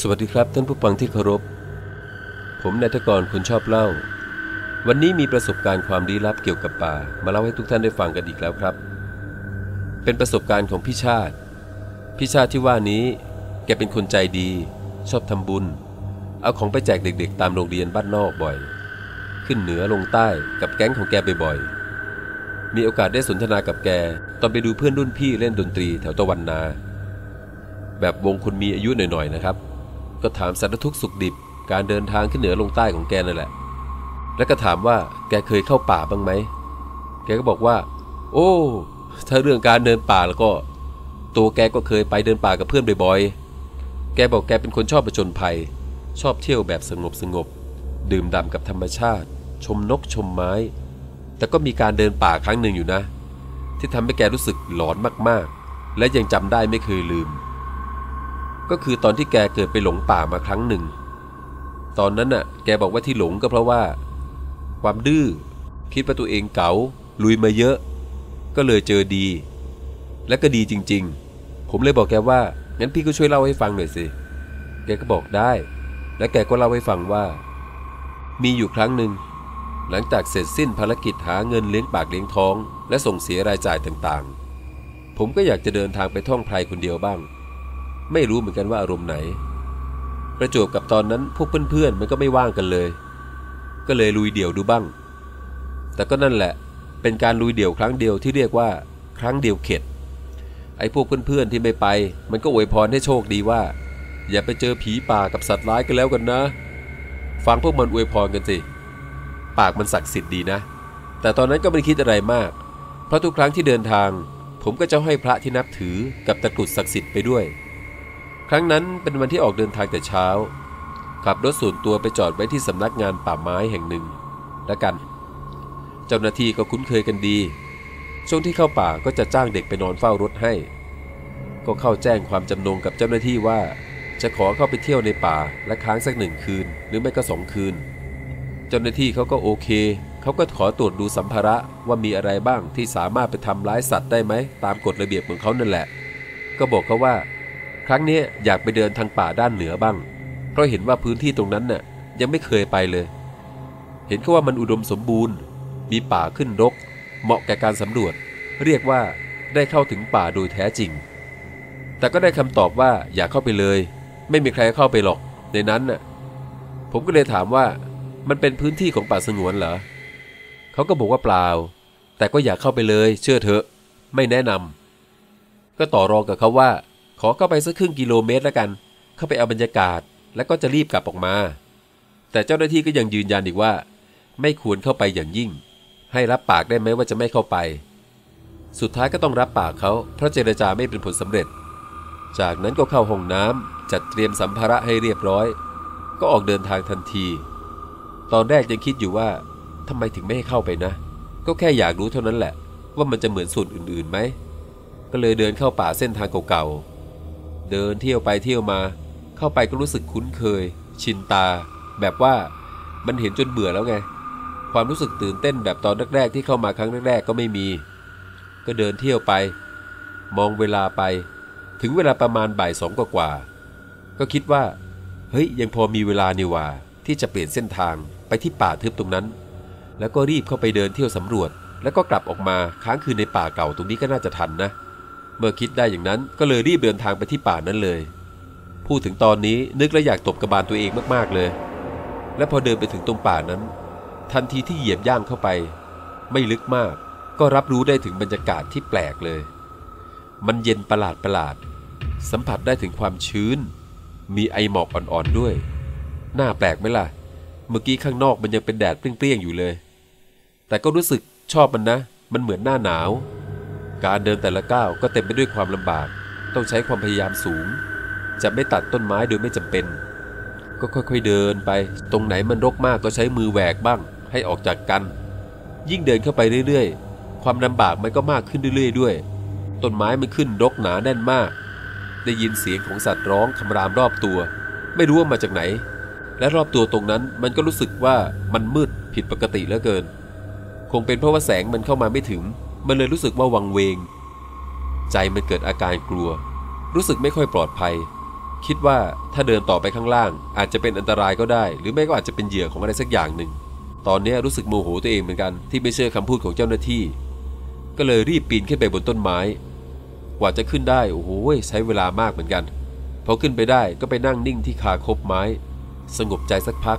สวัสดีครับท่านผู้ฟังที่เคารพ ผมนายทกรคนชอบเล่า วันนี้มีประสบการณ์ความลี้ลับเกี่ยวกับป่า มาเล่าให้ทุกท่านได้ฟังกันอีกแล้วครับ เป็นประสบการณ์ของพี่ชาติ พี่ชาติที่ว่านี้ แกเป็นคนใจดี ชอบทำบุญ เอาของไปแจกเด็กๆ ตามโรงเรียนบ้านนอกบ่อย ขึ้นเหนือลงใต้กับแก๊งของแกบ่อยๆ มีโอกาสได้สนทนากับแก ตอนไปดูเพื่อนรุ่นพี่เล่นดนตรีแถวตะวันนา แบบวงคนมีอายุหน่อยๆนะครับ ก็ถามสารทุกสุขดิบ การเดินทางขึ้นเหนือลงใต้ของแกนั่นแหละ แล้วก็ถามว่าแกเคยเข้าป่าบ้างไหม แกก็บอกว่า โอ้ ถ้าเรื่องการเดินป่าแล้วก็ ตัวแกก็เคยไปเดินป่ากับเพื่อนบ่อยๆ แกบอกแกเป็นคนชอบประจนภัย ชอบเที่ยวแบบสงบสงบ ดื่มด่ำกับธรรมชาติ ชมนกชมไม้ แต่ก็มีการเดินป่าครั้งหนึ่งอยู่นะ ที่ทำให้แกรู้สึกหลอนมากๆ และยังจำได้ไม่เคยลืม ก็คือตอนที่แกเกิดไปหลงป่ามาครั้งหนึ่ง ตอนนั้นน่ะ แกบอกว่าที่หลงก็เพราะว่า ความดื้อคิดว่าตัวเองเก๋าลุยมาเยอะ ก็เลยเจอดี และก็ดีจริง ๆ ผมเลยบอกแกว่างั้นพี่ก็ช่วยเล่าให้ฟังหน่อยสิ แกก็บอกได้ และแกก็เล่าให้ฟังว่า มีอยู่ครั้งหนึ่งหลังจากเสร็จสิ้นภารกิจหาเงินเลี้ยงปากเลี้ยงท้อง และส่งเสียรายจ่ายต่างๆ ผมก็อยากจะเดินทางไปท่องไพรคนเดียวบ้าง ไม่รู้เหมือนกันว่าอารมณ์ไหน ประจวบกับตอนนั้นพวกเพื่อนๆมันก็ไม่ว่างกันเลย ก็เลยลุยเดี่ยวดูบ้าง แต่ก็นั่นแหละ เป็นการลุยเดี่ยวครั้งเดียวที่เรียกว่า ครั้งเดียวเข็ด ไอ้พวกเพื่อนๆที่ไม่ไป มันก็อวยพรให้โชคดีว่า อย่าไปเจอผีป่ากับสัตว์ร้ายกันแล้วกันนะ ฟังพวกมันอวยพรกันสิปากมันศักดิ์สิทธิ์ดีนะ แต่ตอนนั้นก็ไม่คิดอะไรมาก เพราะทุกครั้งที่เดินทาง ผมก็จะให้พระที่นับถือกับตะกรุดศักดิ์สิทธิ์ไปด้วย ครั้งนั้นเป็นวันที่ออกเดินทางแต่เช้า ขับรถส่วนตัวไปจอดไว้ที่สำนักงานป่าไม้แห่งหนึ่ง แล้วกัน เจ้าหน้าที่ก็คุ้นเคยกันดี ช่วงที่เข้าป่าก็จะจ้างเด็กไปนอนเฝ้ารถให้ ก็เข้าแจ้งความจำนงกับเจ้าหน้าที่ว่า จะขอเข้าไปเที่ยวในป่าและค้างสักหนึ่งคืน หรือไม่ก็สองคืน เจ้าหน้าที่เขาก็โอเคเขาก็ขอตรวจดูสัมภาระว่ามีอะไรบ้างที่สามารถไปทำร้ายสัตว์ได้ไหมตามกฎระเบียบของเขานั่นแหละ ก็บอกเขาว่า ครั้งนี้อยากไปเดินทางป่าด้านเหนือบ้าง เพราะเห็นว่าพื้นที่ตรงนั้นน่ะยังไม่เคยไปเลย เห็นเขาว่ามันอุดมสมบูรณ์ มีป่าขึ้นรก เหมาะแก่การสำรวจ เรียกว่าได้เข้าถึงป่าโดยแท้จริง แต่ก็ได้คำตอบว่าอย่าเข้าไปเลย ไม่มีใครเข้าไปหรอก ในนั้นน่ะ ผมก็เลยถามว่ามันเป็นพื้นที่ของป่าสงวนเหรอ เขาก็บอกว่าเปล่า แต่ก็อยากเข้าไปเลย เชื่อเถอะ ไม่แนะนำก็ต่อรองกับเขาว่า ขอเข้าไปสักครึ่งกิโลเมตรแล้วกัน เข้าไปเอาบรรยากาศ แล้วก็จะรีบกลับออกมา แต่เจ้าหน้าที่ก็ยังยืนยันอีกว่า ไม่ควรเข้าไปอย่างยิ่ง ให้รับปากได้ไหมว่าจะไม่เข้าไป สุดท้ายก็ต้องรับปากเขาเพราะเจรจาไม่เป็นผลสำเร็จ จากนั้นก็เข้าห้องน้ำจัดเตรียมสัมภาระให้เรียบร้อย ก็ออกเดินทางทันที ตอนแรกยังคิดอยู่ว่าทำไมถึงไม่ให้เข้าไปนะ ก็แค่อยากรู้เท่านั้นแหละ ว่ามันจะเหมือนส่วนอื่นๆไหมก็เลยเดินเข้าป่าเส้นทางเก่าๆ เดินเที่ยวไปเที่ยวมา เข้าไปก็รู้สึกคุ้นเคย ชินตา แบบว่ามันเห็นจนเบื่อแล้วไง ความรู้สึกตื่นเต้นแบบตอนแรกๆที่เข้ามาครั้งแรกๆก็ไม่มี ก็เดินเที่ยวไป มองเวลาไป ถึงเวลาประมาณบ่ายสองกว่าๆก็คิดว่า เฮ้ยยังพอมีเวลานี่ว่า ที่จะเปลี่ยนเส้นทางไปที่ป่าทึบตรงนั้น แล้วก็รีบเข้าไปเดินเที่ยวสำรวจ แล้วก็กลับออกมาค้างคืนในป่าเก่าตรงนี้ก็น่าจะทันนะเเมื่อคิดได้อย่างนั้นก็เลยรีบเดินทางไปที่ป่านั้นเลย พูดถึงตอนนี้นึกแล้วอยากตบกระบาลตัวเองมากๆเลย และพอเดินไปถึงตรงป่านั้น ทันทีที่เหยียบย่างเข้าไป ไม่ลึกมาก ก็รับรู้ได้ถึงบรรยากาศที่แปลกเลย มันเย็นประหลาดประหลาด สัมผัสได้ถึงความชื้น มีไอหมอกอ่อนๆด้วย น่าแปลกไหมล่ะ เมื่อกี้ข้างนอกมันยังเป็นแดดเปรี้ยงๆอยู่เลย แต่ก็รู้สึกชอบมันนะ มันเหมือนหน้าหนาว การเดินแต่ละก้าวก็เต็มไปด้วยความลำบาก ต้องใช้ความพยายามสูง จะไม่ตัดต้นไม้โดยไม่จำเป็น ก็ค่อยๆเดินไป ตรงไหนมันรกมากก็ใช้มือแหวกบ้าง ให้ออกจากกัน ยิ่งเดินเข้าไปเรื่อยๆ ความลำบากมันก็มากขึ้นเรื่อยๆด้วย ต้นไม้มันขึ้นรกหนาแน่นมาก ได้ยินเสียงของสัตว์ร้องคำรามรอบตัว ไม่รู้ว่ามาจากไหน และรอบตัวตรงนั้นมันก็รู้สึกว่ามันมืดผิดปกติเหลือเกิน คงเป็นเพราะว่าแสงมันเข้ามาไม่ถึง มันเลยรู้สึกว่าวังเวง ใจมันเกิดอาการกลัว รู้สึกไม่ค่อยปลอดภัย คิดว่าถ้าเดินต่อไปข้างล่าง อาจจะเป็นอันตรายก็ได้ หรือไม่ก็อาจจะเป็นเหยื่อของอะไรสักอย่างหนึ่ง ตอนนี้รู้สึกโมโหตัวเองเหมือนกันที่ไม่เชื่อคำพูดของเจ้าหน้าที่ ก็เลยรีบปีนขึ้นไปบนต้นไม้ กว่าจะขึ้นได้โอ้โหใช้เวลามากเหมือนกันพอขึ้นไปได้ก็ไปนั่งนิ่งที่คาคบไม้ สงบใจสักพัก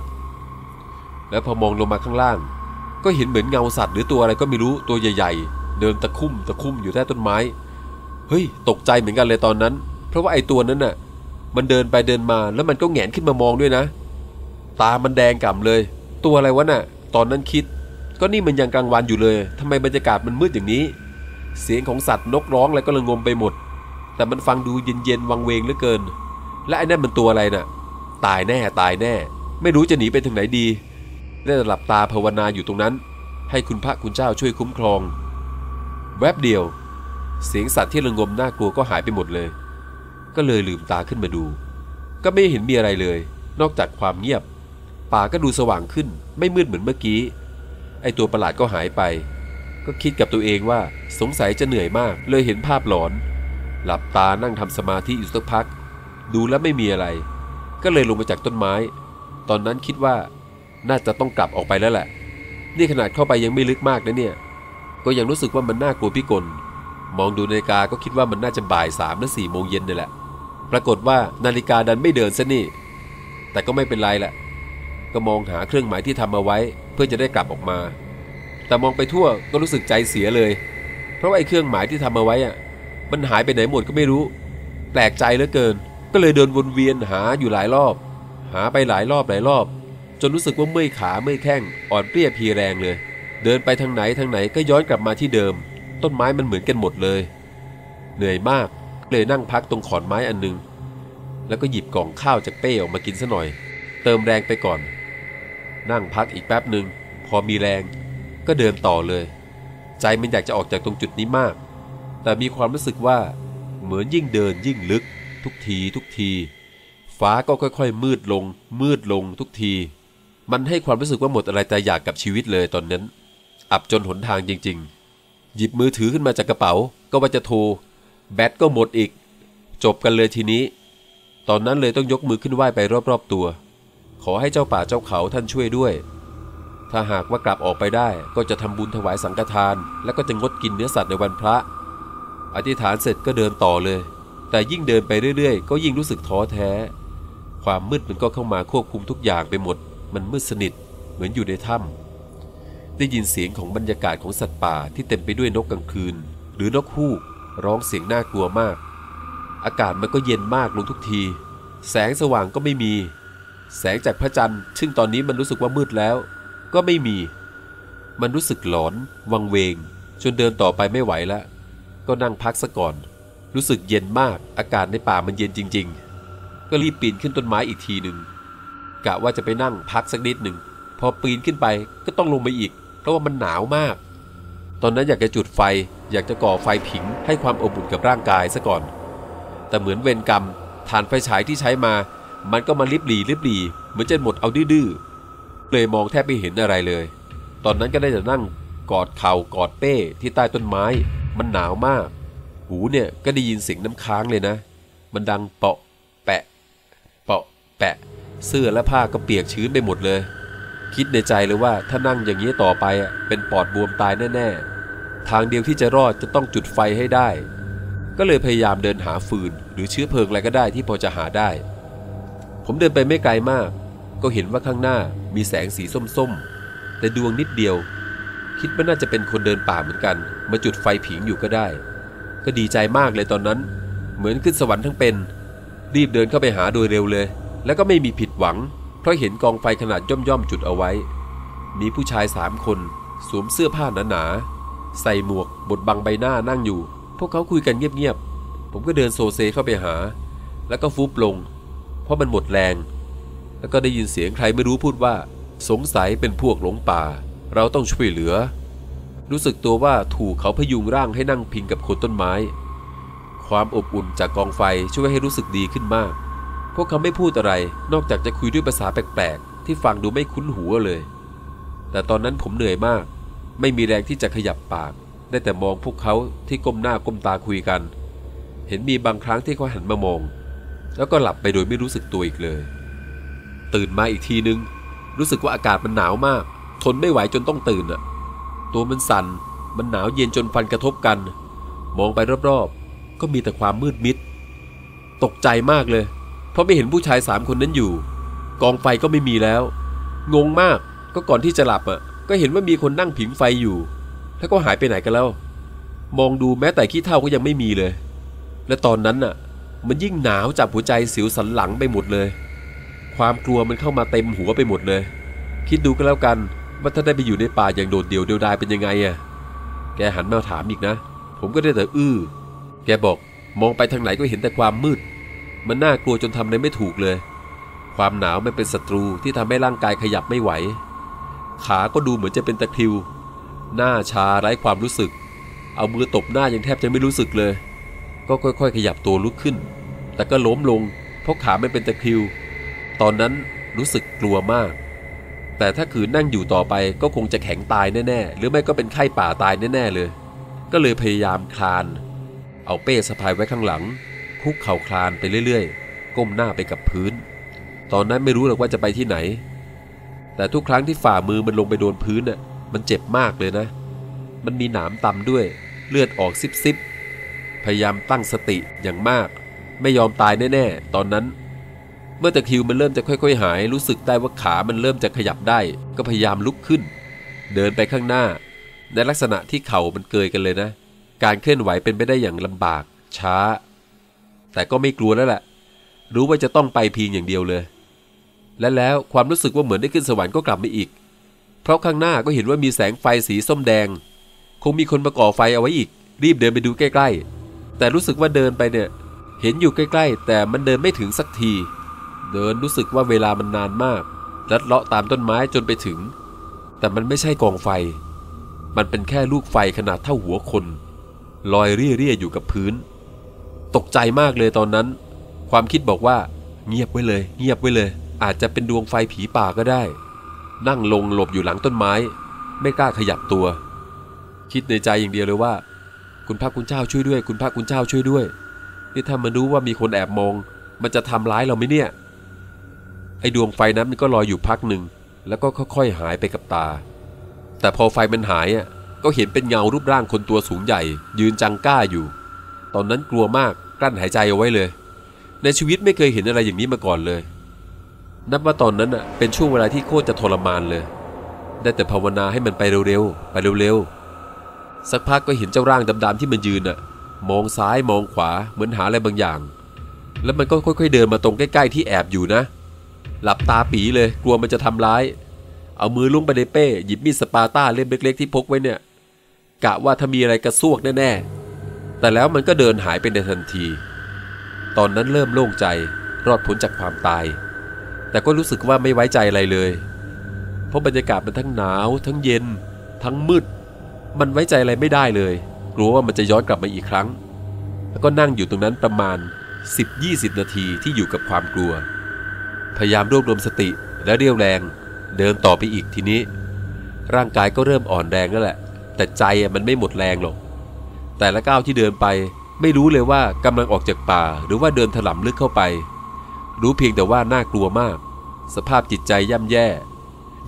แล้วพอมองลงมาข้างล่าง ก็เห็นเหมือนเงาสัตว์หรือตัวอะไรก็ไม่รู้ตัวใหญ่ๆ เดินตะคุ่มตะคุ่มอยู่ใต้ต้นไม้ เฮ้ย ตกใจเหมือนกันเลยตอนนั้น เพราะว่าไอ้ตัวนั้นน่ะ มันเดินไปเดินมาแล้วมันก็แหงนขึ้นมามองด้วยนะ ตามันแดงก่ำเลย ตัวอะไรวะน่ะ ตอนนั้นคิด ก็นี่มันยังกลางวันอยู่เลยทำไมบรรยากาศมันมืดอย่างนี้ เสียงของสัตว์นกร้องอะไรก็ระงมไปหมด แต่มันฟังดูเย็นๆวังเวงเหลือเกิน และไอ้นั่นมันตัวอะไรน่ะ ตายแน่ตายแน่ ไม่รู้จะหนีไปถึงไหนดี ได้แต่หลับตาภาวนาอยู่ตรงนั้น ให้คุณพระคุณเจ้าช่วยคุ้มครอง แวบเดียว เสียงสัตว์ที่ระงมน่ากลัวก็หายไปหมดเลย ก็เลยลืมตาขึ้นมาดู ก็ไม่เห็นมีอะไรเลย นอกจากความเงียบ ป่าก็ดูสว่างขึ้น ไม่มืดเหมือนเมื่อกี้ ไอตัวประหลาดก็หายไป ก็คิดกับตัวเองว่าสงสัยจะเหนื่อยมาก เลยเห็นภาพหลอน หลับตานั่งทำสมาธิอยู่สักพัก ดูแล้วไม่มีอะไร ก็เลยลงมาจากต้นไม้ ตอนนั้นคิดว่าน่าจะต้องกลับออกไปแล้วแหละ นี่ขนาดเข้าไปยังไม่ลึกมากนะเนี่ย ก็ยังรู้สึกว่ามันน่ากลัวพิกล มองดูนาฬิกาก็คิดว่ามันน่าจะบ่ายสามหรือสี่โมงเย็นนี่แหละ ปรากฏว่านาฬิกาดันไม่เดินซะนี่ แต่ก็ไม่เป็นไรแหละ ก็มองหาเครื่องหมายที่ทำมาไว้ เพื่อจะได้กลับออกมา แต่มองไปทั่วก็รู้สึกใจเสียเลย เพราะว่าไอ้เครื่องหมายที่ทำมาไว้อะมันหายไปไหนหมดก็ไม่รู้ แปลกใจเหลือเกิน ก็เลยเดินวนเวียนหาอยู่หลายรอบ หาไปหลายรอบหลายรอบ จนรู้สึกว่าเมื่อยขาเมื่อยแข้งอ่อนเปรี้ยเพลียแรงเลย เดินไปทางไหนทางไหนก็ย้อนกลับมาที่เดิม ต้นไม้มันเหมือนกันหมดเลย เหนื่อยมากเลยนั่งพักตรงขอนไม้อันหนึง แล้วก็หยิบกล่องข้าวจากเป้ออกมากินซะหน่อย เติมแรงไปก่อน นั่งพักอีกแป๊บหนึ่งพอมีแรง ก็เดินต่อเลย ใจมันอยากจะออกจากตรงจุดนี้มาก แต่มีความรู้สึกว่าเหมือนยิ่งเดินยิ่งลึก ทุกทีทุกที ฟ้าก็ค่อยๆ มืดลง มืดลงทุกที มันให้ความรู้สึกว่าหมดอะไรแต่อยากกับชีวิตเลยตอนนั้น อับจนหนทางจริง ๆ หยิบมือถือขึ้นมาจากกระเป๋า ก็ว่าจะโทร แบตก็หมดอีก จบกันเลยทีนี้ ตอนนั้นเลยต้องยกมือขึ้นไหว้ไปรอบๆตัว ขอให้เจ้าป่าเจ้าเขาท่านช่วยด้วย ถ้าหากว่ากลับออกไปได้ก็จะทำบุญถวายสังฆทาน แล้วก็จะงดกินเนื้อสัตว์ในวันพระ อธิษฐานเสร็จก็เดินต่อเลย แต่ยิ่งเดินไปเรื่อยๆ ก็ยิ่งรู้สึกท้อแท้ ความมืดมันก็เข้ามาควบคุมทุกอย่างไปหมด มันมืดสนิทเหมือนอยู่ในถ้ำ ได้ยินเสียงของบรรยากาศของสัตว์ป่าที่เต็มไปด้วยนกกลางคืน หรือนกฮูกร้องเสียงน่ากลัวมาก อากาศมันก็เย็นมากลงทุกที แสงสว่างก็ไม่มี แสงจากพระจันทร์ ซึ่งตอนนี้มันรู้สึกว่ามืดแล้ว ก็ไม่มี มันรู้สึกหลอน วังเวง จนเดินต่อไปไม่ไหวแล้วก็นั่งพักซะก่อน รู้สึกเย็นมาก อากาศในป่ามันเย็นจริง ๆ ก็รีบปีนขึ้นต้นไม้อีกทีหนึ่งกะว่าจะไปนั่งพักสักนิดหนึ่ง พอปีนขึ้นไปก็ต้องลงไปอีก เพราะว่ามันหนาวมาก ตอนนั้นอยากจะจุดไฟ อยากจะก่อไฟผิงให้ความอบอุ่นกับร่างกายซะก่อน แต่เหมือนเวรกรรมฐานไฟฉายที่ใช้มา มันก็มาลิบหลีลิบหลีเหมือนจะหมดเอาดื้อเลยมองแทบไม่เห็นอะไรเลย ตอนนั้นก็ได้แต่นั่งกอดเข่ากอดเป้ที่ใต้ต้นไม้ มันหนาวมาก หูเนี่ยก็ได้ยินเสียงน้ำค้างเลยนะ มันดังเปาะแปะ เปาะแปะ เสื้อและผ้าก็เปียกชื้นไปหมดเลย คิดในใจเลยว่าถ้านั่งอย่างนี้ต่อไปเป็นปอดบวมตายแน่ๆ ทางเดียวที่จะรอดจะต้องจุดไฟให้ได้ ก็เลยพยายามเดินหาฟืน หรือเชื้อเพลิงอะไรก็ได้ที่พอจะหาได้ ผมเดินไปไม่ไกลมาก ก็เห็นว่าข้างหน้ามีแสงสีส้มๆ แต่ดวงนิดเดียว คิดว่าน่าจะเป็นคนเดินป่าเหมือนกัน มาจุดไฟผิงอยู่ก็ได้ ก็ดีใจมากเลยตอนนั้น เหมือนขึ้นสวรรค์ทั้งเป็น รีบเดินเข้าไปหาโดยเร็วเลย แล้วก็ไม่มีผิดหวัง ราะเห็นกองไฟขนาดย่อมๆจุดเอาไว้ มีผู้ชายสามคนสวมเสื้อผ้าหนาๆใส่หมวกบดบังใบหน้านั่งอยู่ พวกเขาคุยกันเงียบๆ ผมก็เดินโซเซเข้าไปหา แล้วก็ฟุบลง เพราะมันหมดแรง แล้วก็ได้ยินเสียงใครไม่รู้พูดว่า สงสัยเป็นพวกหลงป่า เราต้องช่วยเหลือ รู้สึกตัวว่าถูกเขาพยุงร่างให้นั่งพิงกับโคนต้นไม้ ความอบอุ่นจากกองไฟช่วยให้รู้สึกดีขึ้นมาก วกเขาไม่พูดอะไร นอกจากจะคุยด้วยภาษาแปลกๆ ที่ฟังดูไม่คุ้นหูเลย แต่ตอนนั้นผมเหนื่อยมาก ไม่มีแรงที่จะขยับปาก ได้แต่มองพวกเขาที่ก้มหน้าก้มตาคุยกัน เห็นมีบางครั้งที่เขาหันมามอง แล้วก็หลับไปโดยไม่รู้สึกตัวอีกเลย ตื่นมาอีกทีนึง รู้สึกว่าอากาศมันหนาวมาก ทนไม่ไหวจนต้องตื่นอะตัวมันสัน่น มันหนาวเย็นจนฟันกระทบกัน มองไปรอบๆ ก็มีแต่ความมืดมิด ตกใจมากเลย ราะไม่เห็นผู้ชายสามคนนั้นอยู่ กองไฟก็ไม่มีแล้ว งงมากก็ก่อนที่จะหลับอะ ก็เห็นว่ามีคนนั่งผิงไฟอยู่ แล้วก็หายไปไหนกันแล้ว มองดูแม้แต่ขี้เท่าก็ยังไม่มีเลย และตอนนั้นน่ะ มันยิ่งหนาวจับหัวใจสิวสันหลังไปหมดเลย ความกลัวมันเข้ามาเต็มหัวไปหมดเลย คิดดูก็แล้วกันว่าถ้าได้ไปอยู่ในป่าอย่างโดดเดี่ยวเดียวดายเป็นยังไงอะ แกหันมาถามอีกนะ ผมก็ได้แต่อื้อ แกบอกมองไปทางไหนก็เห็นแต่ความมืด มันน่ากลัวจนทำอะไรไม่ถูกเลย ความหนาวมันเป็นศัตรูที่ทำให้ร่างกายขยับไม่ไหว ขาก็ดูเหมือนจะเป็นตะคริว หน้าชาไร้ความรู้สึก เอามือตบหน้ายังแทบจะไม่รู้สึกเลย ก็ค่อย ๆ ขยับตัวลุกขึ้น แต่ก็ล้มลง เพราะขาไม่เป็นตะคริว ตอนนั้นรู้สึกกลัวมาก แต่ถ้าขืนนั่งอยู่ต่อไปก็คงจะแข็งตายแน่ๆ หรือไม่ก็เป็นไข้ป่าตายแน่ๆเลย ก็เลยพยายามคลาน เอาเป้สะพายไว้ข้างหลัง คุกเข่าคลานไปเรื่อยๆ ก้มหน้าไปกับพื้น ตอนนั้นไม่รู้หรอกว่าจะไปที่ไหน แต่ทุกครั้งที่ฝ่ามือมันลงไปโดนพื้นน่ะมันเจ็บมากเลยนะ มันมีหนามตำด้วย เลือดออกซิบๆพยายามตั้งสติอย่างมาก ไม่ยอมตายแน่ๆ ตอนนั้น เมื่อตะคิวมันเริ่มจะค่อยๆ หาย รู้สึกได้ว่าขามันเริ่มจะขยับได้ ก็พยายามลุกขึ้น เดินไปข้างหน้า ในลักษณะที่เข่ามันเกยกันเลยนะ การเคลื่อนไหวเป็นไปได้อย่างลำบาก ช้า แต่ก็ไม่กลัวแล้วแหละรู้ว่าจะต้องไปเพียงอย่างเดียวเลย และแล้วความรู้สึกว่าเหมือนได้ขึ้นสวรรค์ก็กลับมาอีก เพราะข้างหน้าก็เห็นว่ามีแสงไฟสีส้มแดง คงมีคนมาก่อไฟเอาไว้อีก รีบเดินไปดูใกล้ ๆ แต่รู้สึกว่าเดินไปเนี่ย เห็นอยู่ใกล้ ๆ แต่มันเดินไม่ถึงสักที เดินรู้สึกว่าเวลามันนานมากลัดเลาะตามต้นไม้จนไปถึง แต่มันไม่ใช่กองไฟ มันเป็นแค่ลูกไฟขนาดเท่าหัวคน ลอยเรี่ยๆอยู่กับพื้น ตกใจมากเลยตอนนั้น ความคิดบอกว่า เงียบไว้เลย เงียบไว้เลย อาจจะเป็นดวงไฟผีป่าก็ได้ นั่งลงหลบอยู่หลังต้นไม้ ไม่กล้าขยับตัว คิดในใจอย่างเดียวเลยว่า คุณพระคุณเจ้าช่วยด้วย คุณพระคุณเจ้าช่วยด้วยนี่ถ้ามันรู้ว่ามีคนแอบมอง มันจะทำร้ายเราไหมเนี่ย ไอ้ดวงไฟนั้นมันก็ลอยอยู่พักหนึ่ง แล้วก็ค่อยๆหายไปกับตา แต่พอไฟมันหายอะก็เห็นเป็นเงารูปร่างคนตัวสูงใหญ่ ยืนจังก้าอยู่ ตอนนั้นกลัวมากกลั้นหายใจเอาไว้เลย ในชีวิตไม่เคยเห็นอะไรอย่างนี้มาก่อนเลย นับว่าตอนนั้นอะเป็นช่วงเวลาที่โคตรจะทรมานเลย ได้แต่ภาวนาให้มันไปเร็วๆไปเร็วๆสักพักก็เห็นเจ้าร่างดำๆที่มันยืนอะ มองซ้ายมองขวาเหมือนหาอะไรบางอย่าง แล้วมันก็ค่อย ๆ เดินมาตรงใกล้ ๆ ที่แอบอยู่นะ หลับตาปีเลยกลัวมันจะทำร้ายเอามือลุ่งไปในเป้ หยิบมีดสปาต้าเล่มเล็กๆที่พกไว้เนี่ย กะว่าถ้ามีอะไรกระซวกแน่ๆ แต่แล้วมันก็เดินหายไปในทันที ตอนนั้นเริ่มโล่งใจรอดพ้นจากความตาย แต่ก็รู้สึกว่าไม่ไว้ใจอะไรเลย เพราะบรรยากาศมันทั้งหนาว ทั้งเย็น ทั้งมืด มันไว้ใจอะไรไม่ได้เลย กลัวว่ามันจะย้อนกลับมาอีกครั้ง แล้วก็นั่งอยู่ตรงนั้นประมาณ 10-20 นาทีที่อยู่กับความกลัว พยายามรวบรวมสติและเรียวแรง เดินต่อไปอีกทีนี้ ร่างกายก็เริ่มอ่อนแรงแล้วแหละ แต่ใจมันไม่หมดแรงหรอก แต่ละก้าวที่เดินไป ไม่รู้เลยว่ากำลังออกจากป่า หรือว่าเดินถลำลึกเข้าไป รู้เพียงแต่ว่าน่ากลัวมาก สภาพจิตใจย่ำแย่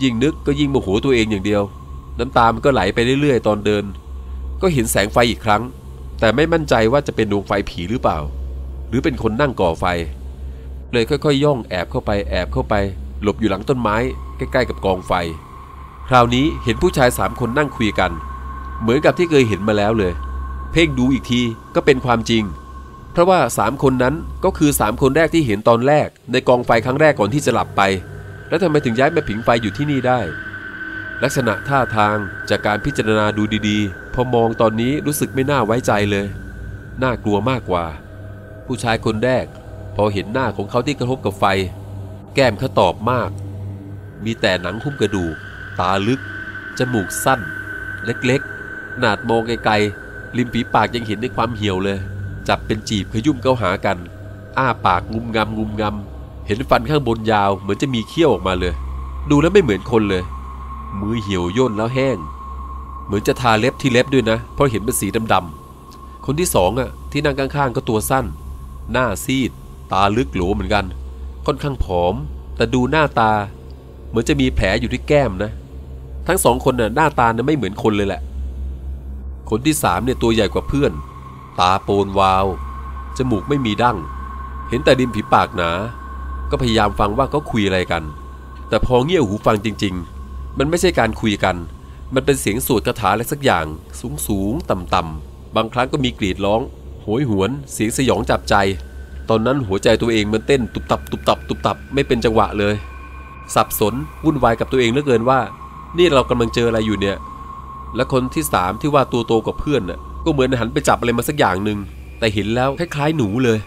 ยิ่งนึกก็ยิ่งโมโหตัวเองอย่างเดียว น้ำตามันก็ไหลไปเรื่อยๆ ตอนเดิน ก็เห็นแสงไฟอีกครั้ง แต่ไม่มั่นใจว่าจะเป็นดวงไฟผีหรือเปล่า หรือเป็นคนนั่งก่อไฟ เลยค่อยๆย่องแอบเข้าไปแอบเข้าไป หลบอยู่หลังต้นไม้ใกล้ๆกับกองไฟ คราวนี้เห็นผู้ชายสามคนนั่งคุยกัน เหมือนกับที่เคยเห็นมาแล้วเลย เพ่งดูอีกทีก็เป็นความจริง เพราะว่าสามคนนั้นก็คือสามคนแรกที่เห็นตอนแรก ในกองไฟครั้งแรกก่อนที่จะหลับไป แล้วทำไมถึงย้ายมาผิงไฟอยู่ที่นี่ได้ ลักษณะท่าทางจากการพิจารณาดูดีๆ พอมองตอนนี้รู้สึกไม่น่าไว้ใจเลย น่ากลัวมากกว่า ผู้ชายคนแรก พอเห็นหน้าของเขาที่กระทบกับไฟ แก้มเขาตอบมาก มีแต่หนังหุ้มกระดูก ตาลึก จมูกสั้น เล็กๆ หนาดมองไกลๆ ริมฝีปากยังเห็นในความเหี่ยวเลย จับเป็นจีบขยุ่มเข้าหากัน อ้าปากงุมงำงุมงำเห็นฟันข้างบนยาวเหมือนจะมีเขี้ยวออกมาเลย ดูแล้วไม่เหมือนคนเลย มือเหี่ยวย่นแล้วแห้ง เหมือนจะทาเล็บที่เล็บด้วยนะ เพราะเห็นเป็นสีดำๆคนที่สองอะที่นั่งข้างๆก็ตัวสั้น หน้าซีด ตาลึกโหลเหมือนกัน ค่อนข้างผอม แต่ดูหน้าตา เหมือนจะมีแผลอยู่ที่แก้มนะ ทั้งสองคนน่ะหน้าตาเนี่ยไม่เหมือนคนเลยแหละ คนที่สามเนี่ยตัวใหญ่กว่าเพื่อน ตาโปนวาว จมูกไม่มีดั้ง เห็นแต่ริมฝีปากหนา ก็พยายามฟังว่าเขาคุยอะไรกัน แต่พอเงี่ยหูฟังจริง ๆ มันไม่ใช่การคุยกัน มันเป็นเสียงสวดคาถาอะไรสักอย่าง สูงสูงต่ำต่ำๆบางครั้งก็มีกรีดร้อง โหยหวน เสียงสยองจับใจ ตอนนั้นหัวใจตัวเองมันเต้นตุบตับตุบตับตุบตับไม่เป็นจังหวะเลย สับสนวุ่นวายกับตัวเองเหลือเกินว่า นี่เรากำลังเจออะไรอยู่เนี่ย และคนที่สามที่ว่าตัวโตกว่าเพื่อนน่ะก็เหมือนหันไปจับอะไรมาสักอย่างหนึ่งแต่เห็นแล้วคล้ายๆหนูเลย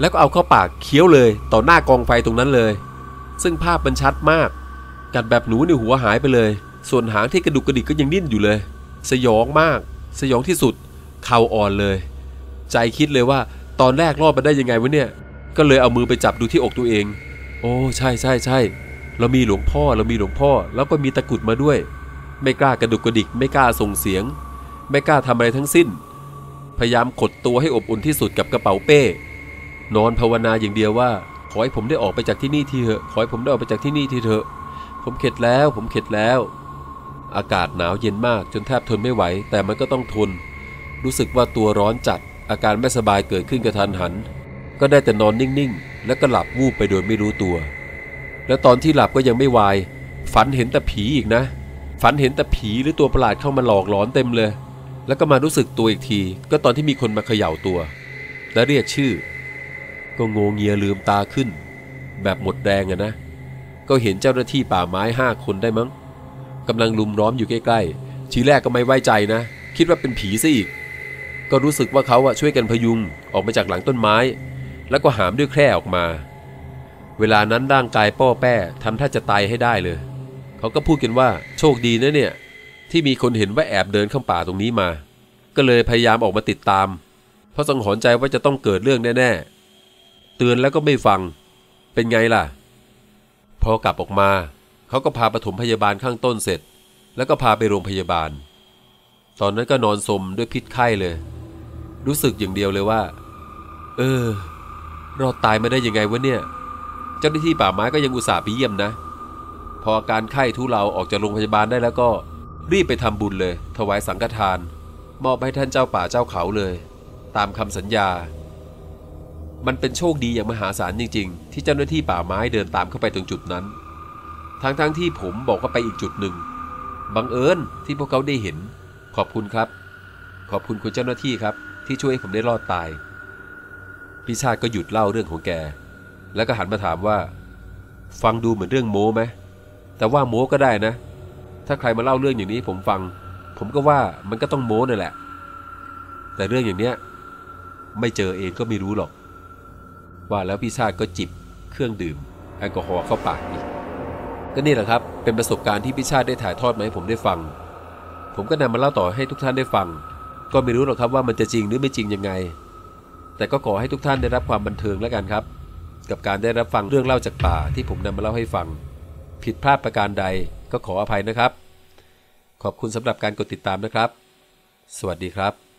แล้วก็เอาเข้าปากเคี้ยวเลย ต่อหน้ากองไฟตรงนั้นเลย ซึ่งภาพมันชัดมาก กัดแบบหนูในหัวหายไปเลย ส่วนหางที่กระดุกกระดิกก็ยังดิ้นอยู่เลย สยองมาก สยองที่สุดเข่าอ่อนเลย ใจคิดเลยว่าตอนแรกรอดมาได้ยังไงวะเนี่ย ก็เลยเอามือไปจับดูที่อกตัวเอง โอ้ใช่ใช่ใช่เรามีหลวงพ่อเรามีหลวงพ่อ แล้วก็มีตะกุดมาด้วย ไม่กล้ากระดุกกระดิกไม่กล้าส่งเสียง ไม่กล้าทำอะไรทั้งสิ้น พยายามขดตัวให้อบอุ่นที่สุดกับกระเป๋าเป้ นอนภาวนาอย่างเดียวว่า ขอให้ผมได้ออกไปจากที่นี่ทีเถอะขอให้ผมได้ออกไปจากที่นี่ทีเถอะ ผมเข็ดแล้วผมเข็ดแล้ว อากาศหนาวเย็นมากจนแทบทนไม่ไหว แต่มันก็ต้องทน รู้สึกว่าตัวร้อนจัด อาการไม่สบายเกิดขึ้นกระทันหัน ก็ได้แต่นอนนิ่งๆ แล้วก็หลับวูบไปโดยไม่รู้ตัว แล้วตอนที่หลับก็ยังไม่วาย ฝันเห็นแต่ผีอีกนะ ฝันเห็นแต่ผีหรือตัวประหลาดเข้ามาหลอกหลอนเต็มเลย แล้วก็มารู้สึกตัวอีกที ก็ตอนที่มีคนมาเขย่าตัว และเรียกชื่อ ก็งงเงียลืมตาขึ้น แบบหมดแรงอะนะ ก็เห็นเจ้าหน้าที่ป่าไม้ห้าคนได้มั้งกำลังลุมล้อมอยู่ใกล้ๆ ทีแรกก็ไม่ไว้ใจนะ คิดว่าเป็นผีซะอีก ก็รู้สึกว่าเขาอะช่วยกันพยุงออกมาจากหลังต้นไม้ แล้วก็หามด้วยแคร่ออกมา เวลานั้นร่างกายป้อแป้ทำท่าจะตายให้ได้เลย เขาก็พูดกันว่าโชคดีนะเนี่ย ที่มีคนเห็นว่าแอบเดินเข้าป่าตรงนี้มา ก็เลยพยายามออกมาติดตาม เพราะสังหรณ์ใจว่าจะต้องเกิดเรื่องแน่ๆ เตือนแล้วก็ไม่ฟัง เป็นไงล่ะ พอกลับออกมา เขาก็พาปฐมพยาบาลข้างต้นเสร็จ แล้วก็พาไปโรงพยาบาล ตอนนั้นก็นอนสมด้วยพิษไข้เลย รู้สึกอย่างเดียวเลยว่า เออ รอดตายมาได้ยังไงวะเนี่ย เจ้าหน้าที่ป่าไม้ก็ยังอุตส่าห์ไปเยี่ยมนะ พออาการไข้ทุเลาออกจากโรงพยาบาลได้แล้วก็ รีบไปทำบุญเลย ถวายสังฆทาน มอบให้ท่านเจ้าป่าเจ้าเขาเลย ตามคำสัญญา มันเป็นโชคดีอย่างมหาศาลจริง ๆ ที่เจ้าหน้าที่ป่าไม้เดินตามเข้าไปตรงจุดนั้น ทั้งๆทที่ผมบอกว่าไปอีกจุดหนึ่งบังเอิญที่พวกเขาได้เห็น ขอบคุณครับ ขอบคุณคุณเจ้าหน้าที่ครับ ที่ช่วยให้ผมได้รอดตายพี่ชาติก็หยุดเล่าเรื่องของแก แล้วก็หันมาถามว่า ฟังดูเหมือนเรื่องโม้ไหม แต่ว่าโม้ก็ได้นะ ถ้าใครมาเล่าเรื่องอย่างนี้ผมฟัง ผมก็ว่ามันก็ต้องโม้นั่นแหละ แต่เรื่องอย่างเนี้ยไม่เจอเองก็ไม่รู้หรอก ว่าแล้วพี่ชาติก็จิบเครื่องดื่มแอลกอฮอล์เข้าปากอีกก็นี่แหละครับ เป็นประสบการณ์ที่พี่ชาติได้ถ่ายทอดมาให้ผมได้ฟัง ผมก็นำมาเล่าต่อให้ทุกท่านได้ฟัง ก็ไม่รู้หรอกครับว่ามันจะจริงหรือไม่จริงยังไง แต่ก็ขอให้ทุกท่านได้รับความบันเทิงแล้วกันครับ กับการได้รับฟังเรื่องเล่าจากป่าที่ผมนำมาเล่าให้ฟัง ผิดพลาดประการใดก็ขออภัยนะครับ ขอบคุณสำหรับการกดติดตามนะครับ สวัสดีครับ